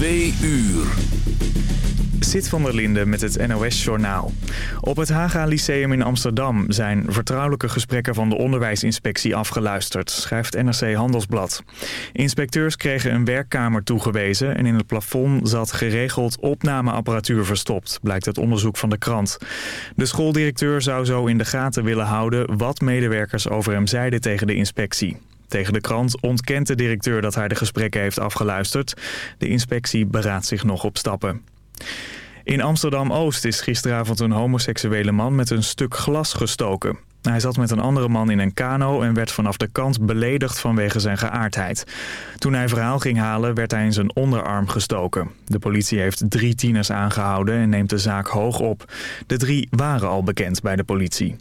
Twee uur. Zit van der Linde met het NOS-journaal. Op het Haga Lyceum in Amsterdam zijn vertrouwelijke gesprekken van de onderwijsinspectie afgeluisterd, schrijft NRC Handelsblad. Inspecteurs kregen een werkkamer toegewezen en in het plafond zat geregeld opnameapparatuur verstopt, blijkt uit onderzoek van de krant. De schooldirecteur zou zo in de gaten willen houden wat medewerkers over hem zeiden tegen de inspectie. Tegen de krant ontkent de directeur dat hij de gesprekken heeft afgeluisterd. De inspectie beraadt zich nog op stappen. In Amsterdam-Oost is gisteravond een homoseksuele man met een stuk glas gestoken. Hij zat met een andere man in een kano en werd vanaf de kant beledigd vanwege zijn geaardheid. Toen hij verhaal ging halen werd hij in zijn onderarm gestoken. De politie heeft drie tieners aangehouden en neemt de zaak hoog op. De drie waren al bekend bij de politie.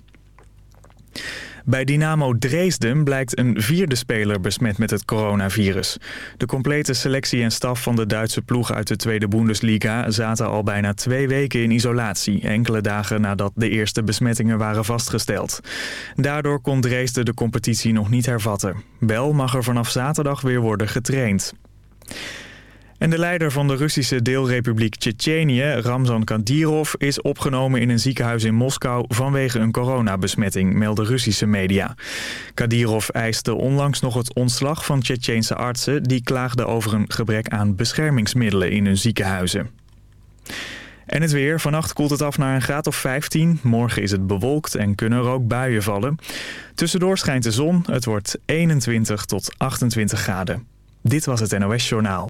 Bij Dynamo Dresden blijkt een vierde speler besmet met het coronavirus. De complete selectie en staf van de Duitse ploeg uit de Tweede Bundesliga zaten al bijna twee weken in isolatie, enkele dagen nadat de eerste besmettingen waren vastgesteld. Daardoor kon Dresden de competitie nog niet hervatten. Wel mag er vanaf zaterdag weer worden getraind. En de leider van de Russische deelrepubliek Tsjetsjenië, Ramzan Kadyrov, is opgenomen in een ziekenhuis in Moskou vanwege een coronabesmetting, melden Russische media. Kadyrov eiste onlangs nog het ontslag van Tsjetsjeense artsen die klaagden over een gebrek aan beschermingsmiddelen in hun ziekenhuizen. En het weer. Vannacht koelt het af naar een graad of 15. Morgen is het bewolkt en kunnen er ook buien vallen. Tussendoor schijnt de zon. Het wordt 21 tot 28 graden. Dit was het NOS Journaal.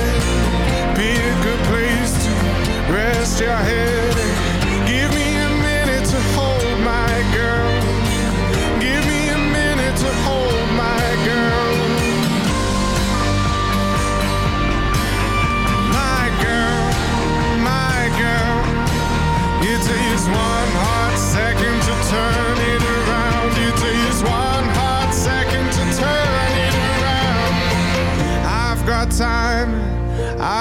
Rest your head. Give me a minute to hold my girl. Give me a minute to hold my girl. My girl, my girl. It takes one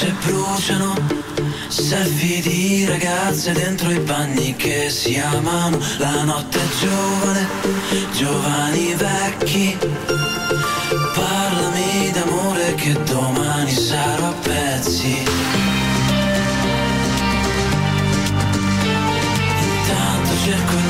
rocce bruciano, selfie di ragazze dentro i bagni che si amano, la notte è giovane, giovani vecchi, parlami d'amore che domani sarò a pezzi. Intanto cerco il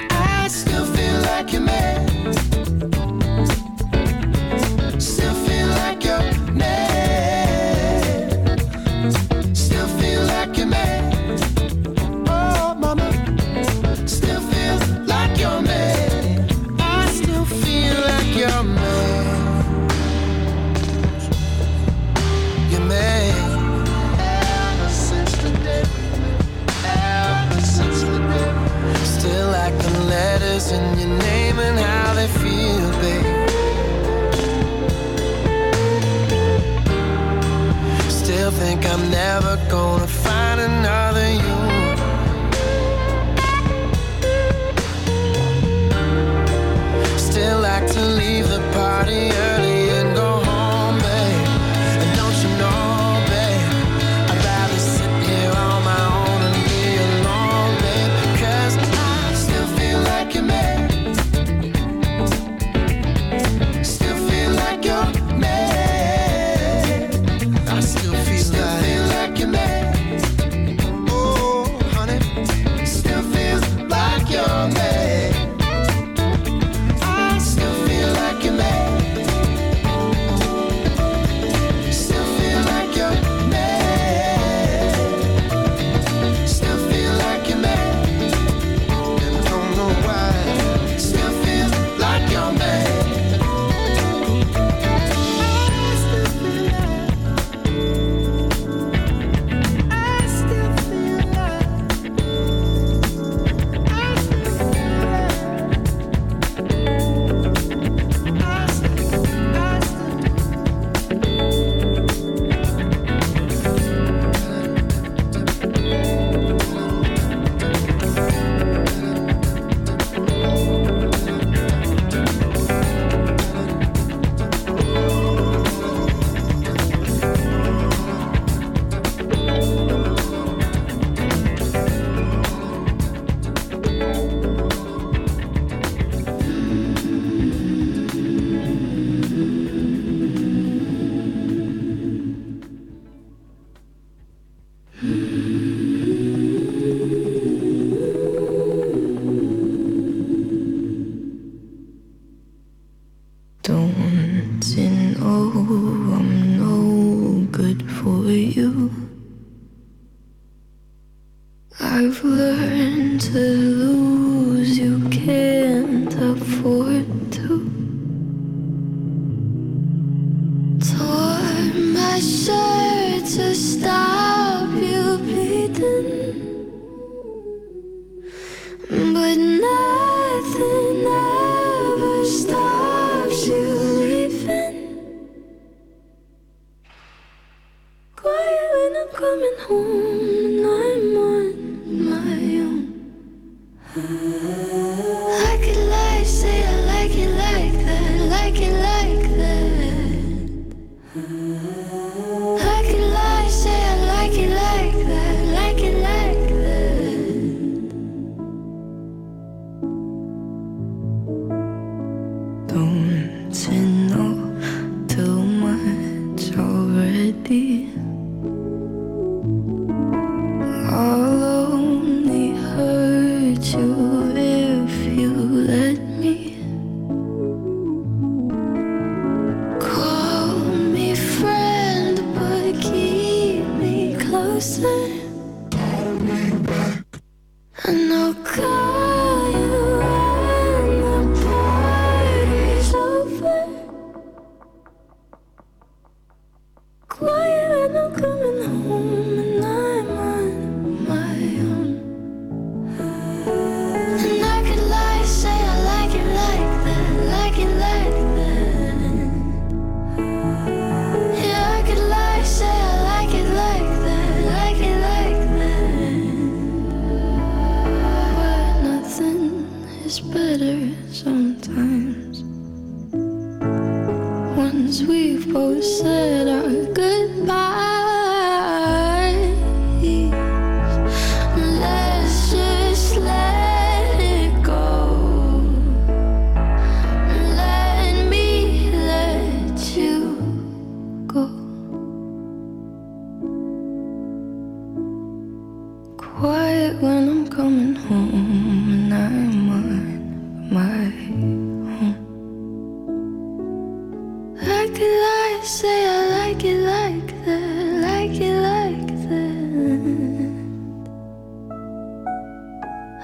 could it say I like it like that, like it like that.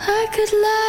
I could lie.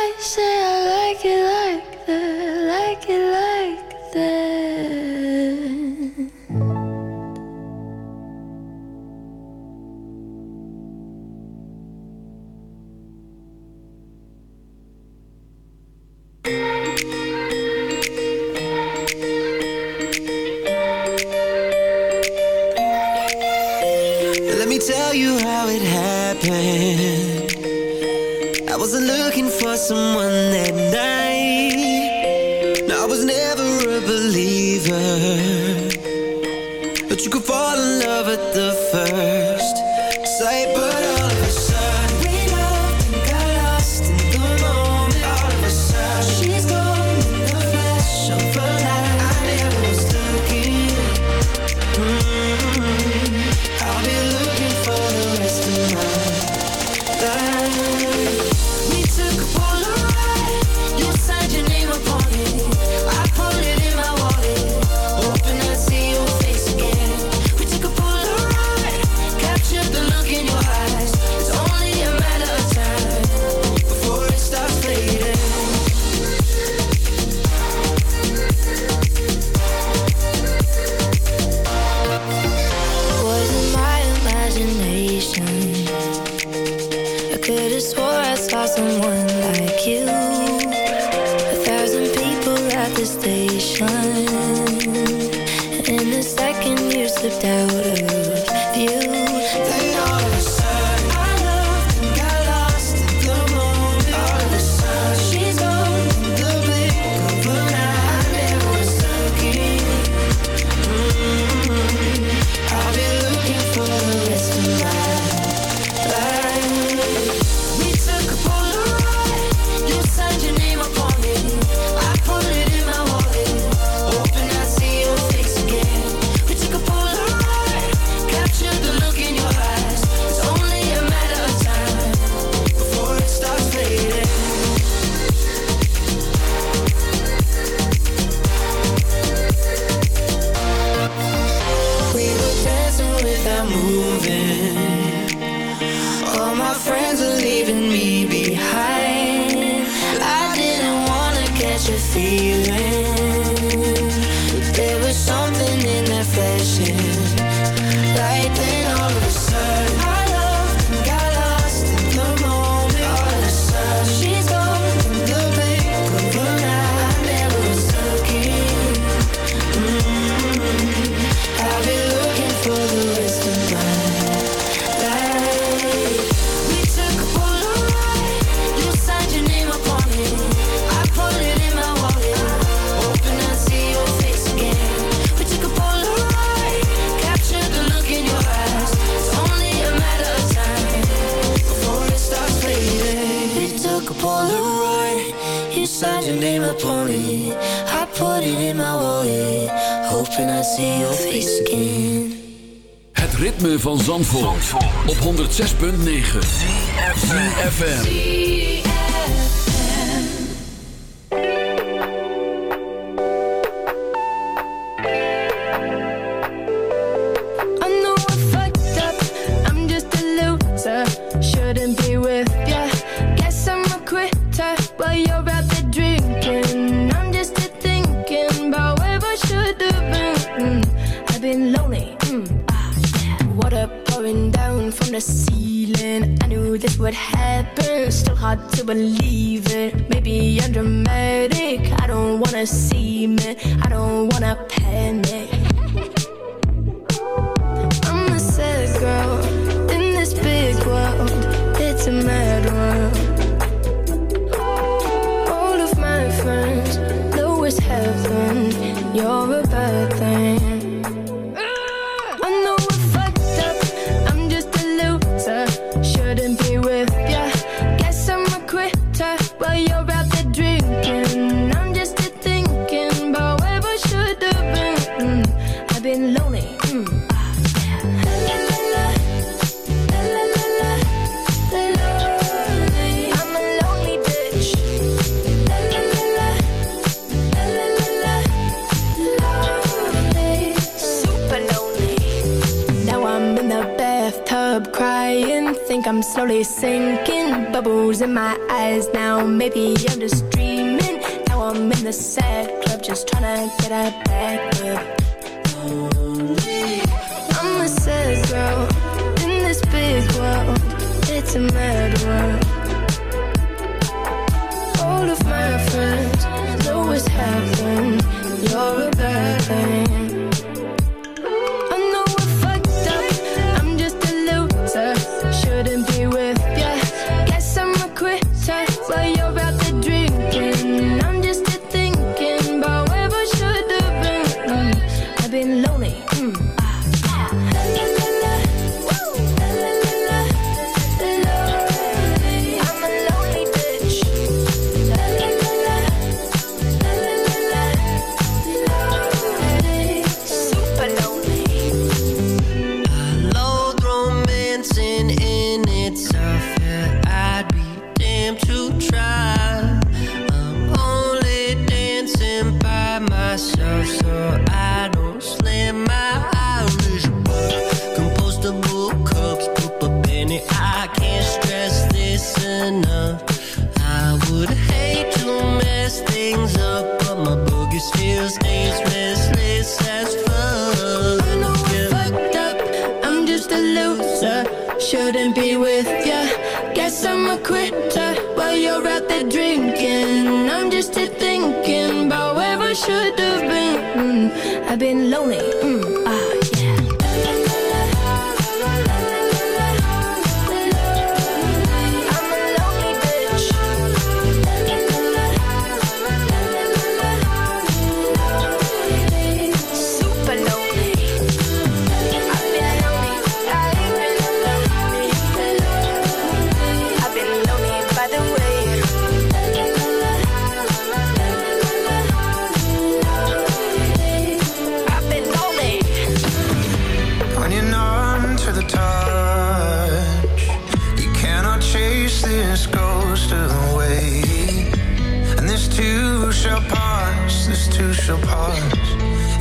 believe it. Maybe I'm dramatic. I don't wanna see me. I don't wanna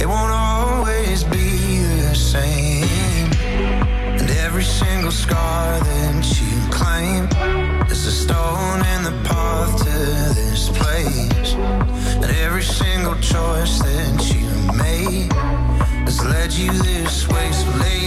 It won't always be the same. And every single scar that you claim is a stone in the path to this place. And every single choice that you made has led you this way. So late.